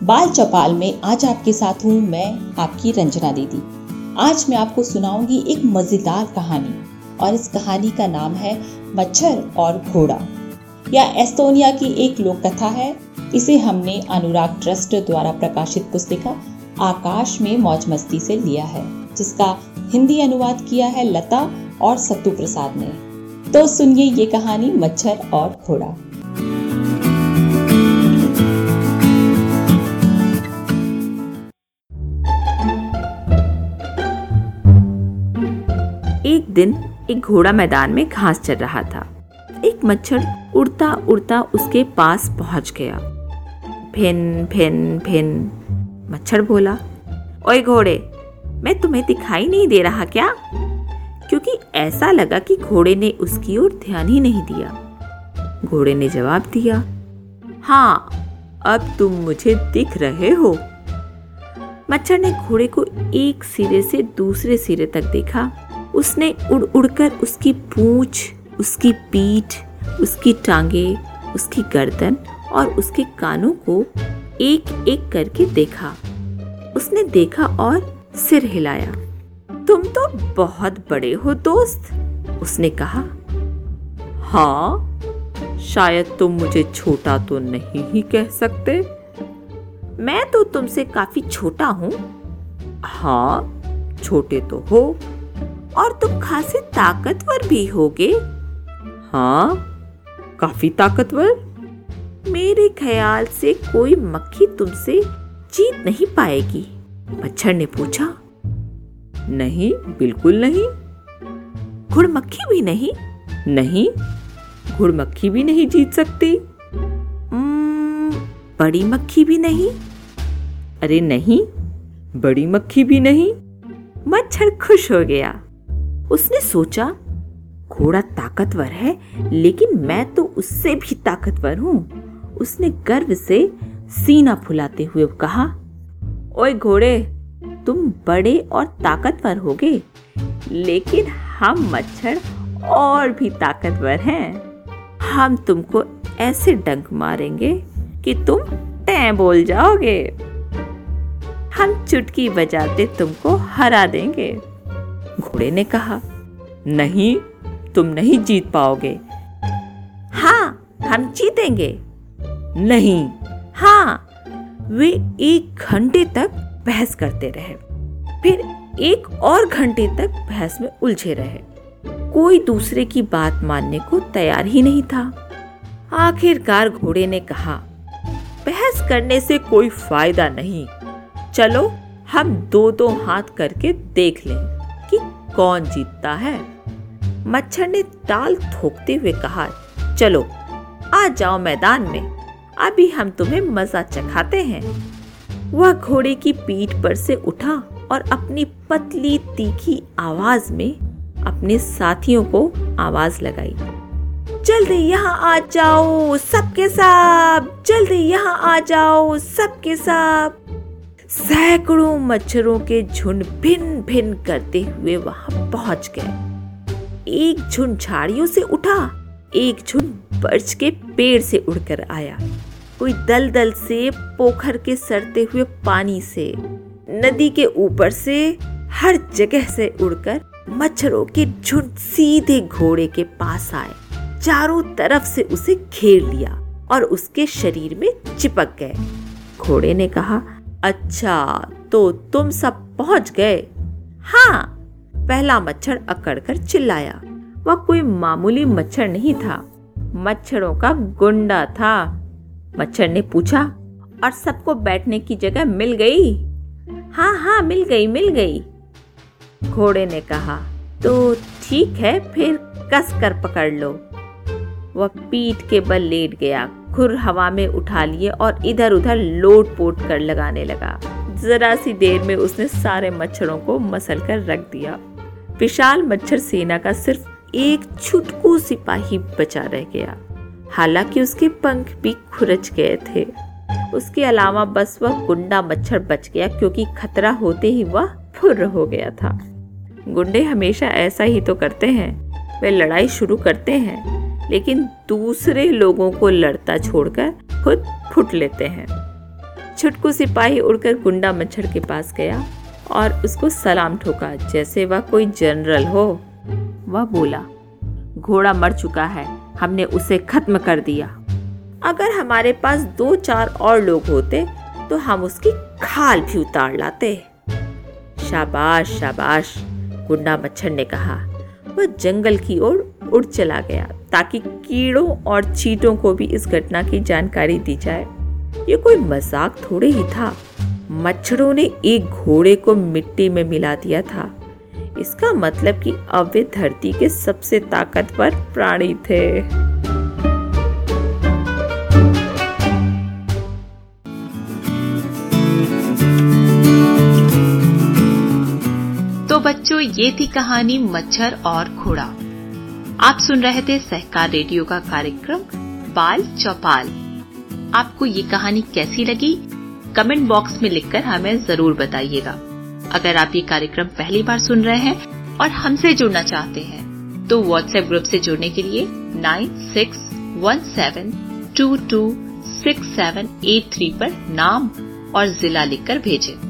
बाल चौपाल में आज आपके साथ हूँ मैं आपकी रंजना दीदी। आज मैं आपको सुनाऊँगी एक मज़ेदार कहानी और इस कहानी का नाम है मच्छर और घोड़ा। यह एस्तोनिया की एक लोक कथा है। इसे हमने अनुराग ट्रस्ट द्वारा प्रकाशित पुस्तिका आकाश में मौज मस्ती से लिया है, जिसका हिंदी अनुवाद किया है लता और सत्तू प्रसाद ने। तो सुनिए ये कहानी मच्छर और घोड़ा। दिन एक घोड़ा मैदान में घास चर रहा था। एक मच्छर उड़ता उड़ता उसके पास पहुँच गया। फिन फिन फिन मच्छर बोला, ओए घोड़े, मैं तुम्हें दिखाई नहीं दे रहा क्या? क्योंकि ऐसा लगा कि घोड़े ने उसकी ओर ध्यान ही नहीं दिया। घोड़े ने जवाब दिया हाँ अब तुम मुझे दिख रहे हो। मच्छर ने घोड़े को एक सिरे से दूसरे सिरे तक देखा। उसने उड़ उड़कर उसकी पूंछ, उसकी पीठ, उसकी टांगे, उसकी गर्दन और उसके कानों को एक एक करके देखा। उसने देखा और सिर हिलाया। तुम तो बहुत बड़े हो दोस्त, उसने कहा। हाँ शायद तुम मुझे छोटा तो नहीं ही कह सकते। मैं तो तुमसे काफ़ी छोटा हूँ। हाँ छोटे तो हो और तुम खासे ताकतवर भी होगे। हाँ काफ़ी ताकतवर। मेरे ख्याल से कोई मक्खी तुमसे जीत नहीं पाएगी। मच्छर ने पूछा। नहीं, बिल्कुल नहीं। घुड़मक्खी भी नहीं। नहीं घुड़मक्खी भी नहीं जीत सकती। बड़ी मक्खी भी नहीं। अरे नहीं, बड़ी मक्खी भी नहीं। मच्छर खुश हो गया। उसने सोचा, घोड़ा ताकतवर है, लेकिन मैं तो उससे भी ताकतवर हूँ। उसने गर्व से सीना फुलाते हुए कहा, ओए घोड़े, तुम बड़े और ताकतवर होगे, लेकिन हम मच्छर और भी ताकतवर हैं। हम तुमको ऐसे डंक मारेंगे कि तुम टै बोल जाओगे। हम चुटकी बजाते तुमको हरा देंगे। घोड़े ने कहा, नहीं, तुम नहीं जीत पाओगे। हाँ हम जीतेंगे। नहीं। हाँ। वे एक घंटे तक बहस करते रहे। फिर एक और घंटे तक बहस में उलझे रहे। कोई दूसरे की बात मानने को तैयार ही नहीं था। आखिरकार घोड़े ने कहा, बहस करने से कोई फ़ायदा नहीं। चलो, हम दो दो हाथ करके देख लें। कौन जीतता है? मच्छर ने टाल थोकते हुए कहा, चलो, आ जाओ मैदान में। अभी हम तुम्हें मज़ा चखाते हैं। वह घोड़े की पीठ पर से उठा और अपनी पतली, तीखी आवाज़ में अपने साथियों को आवाज़ लगाई, जल्दी यहाँ आ जाओ सबके सब जल्दी यहाँ आ जाओ सबके सब सैकड़ों मच्छरों के झुंड भिन भिन करते हुए वहाँ पहुँच गए। एक झुंड झाड़ियों से उठा, एक झुंड बर्च के पेड़ से उड़कर आया। कोई दल दल से पोखर के सड़ते हुए पानी से, नदी के ऊपर से, हर जगह से उड़कर मच्छरों के झुंड सीधे घोड़े के पास आए। चारों तरफ़ से उसे घेर लिया और उसके शरीर में चिपक गए। घोड़े ने कहा अच्छा तो तुम सब पहुँच गए। हाँ पहला मच्छर अकड़ कर चिल्लाया। वह कोई मामूली मच्छर नहीं था। मच्छरों का गुंडा था। मच्छर ने पूछा, और सबको बैठने की जगह मिल गई? हाँ हाँ मिल गई मिल गई। घोड़े ने कहा तो ठीक है, फिर कस कर पकड़ लो। वह पीठ के बल लेट गया। खुर हवा में उठा लिए और इधर उधर लोट पोट कर लगाने लगा। जरा सी देर में उसने सारे मच्छरों को मसल कर रख दिया। विशाल मच्छर सेना का सिर्फ़ एक छुटकू सिपाही बचा रह गया। हालाँकि उसके पंख भी खुरच गए थे। उसके अलावा बस वह गुंडा मच्छर बच गया क्योंकि खतरा होते ही वह फुर्र हो गया था। गुंडे हमेशा ऐसा ही तो करते हैं। वे लड़ाई शुरू करते हैं। लेकिन दूसरे लोगों को लड़ता छोड़कर खुद फुट लेते हैं। छुटकू सिपाही उड़कर गुंडा मच्छर के पास गया और उसको सलाम ठोका, जैसे वह कोई जनरल हो। वह बोला, घोड़ा मर चुका है, हमने उसे खत्म कर दिया। अगर हमारे पास दो चार और लोग होते तो हम उसकी खाल भी उतार लाते। शाबाश शाबाश, गुंडा मच्छर ने कहा। वह जंगल की ओर उड़ चला गया। ताकि कीड़ों और चीटों को भी इस घटना की जानकारी दी जाए। ये कोई मज़ाक थोड़े ही था। मच्छरों ने एक घोड़े को मिट्टी में मिला दिया था। इसका मतलब कि अब वे धरती के सबसे ताकतवर प्राणी थे। तो बच्चों, ये थी कहानी मच्छर और घोड़ा। आप सुन रहे थे सहकार रेडियो का कार्यक्रम बाल चौपाल। आपको ये कहानी कैसी लगी? कमेंट बॉक्स में लिखकर हमें ज़रूर बताइएगा। अगर आप ये कार्यक्रम पहली बार सुन रहे हैं और हमसे जुड़ना चाहते हैं तो व्हाट्सएप ग्रुप से जुड़ने के लिए nine six one seven two two six seven eight three पर नाम और जिला लिखकर भेजें।